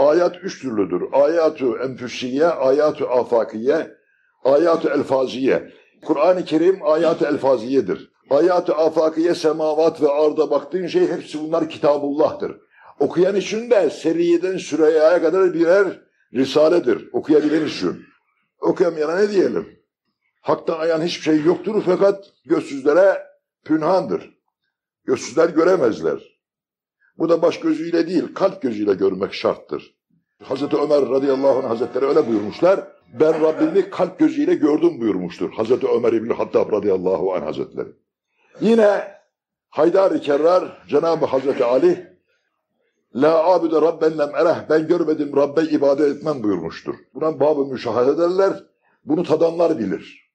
Ayat üç türlüdür. Ayatu enfüsiye, ayatu afakiye, ayatu elfaziye. Kur'an-ı Kerim ayat-ı elfaziyedir. Ayat-ı afakiye, semavat ve arda baktığın şey hepsi bunlar kitabullah'tır. Okuyan için de seriyeden Süreyya'ya kadar birer risaledir. Okuyabilen için. Okuyamayana ne diyelim? Hakta ayan hiçbir şey yoktur fakat gözsüzlere pünhandır. Gözsüzler göremezler. Bu da baş gözüyle değil, kalp gözüyle görmek şarttır. Hazreti Ömer radıyallahu anh hazretleri öyle buyurmuşlar. Ben Rabbimi kalp gözüyle gördüm buyurmuştur. Hazreti Ömer İbni Hattab radıyallahu anh hazretleri. Yine Haydar-ı Kerrar Cenab-ı Hazreti Ali La abide rabben lem ereh ben görmedim Rabbe ibadet etmem buyurmuştur. Buna babı müşahede ederler. Bunu tadanlar bilir.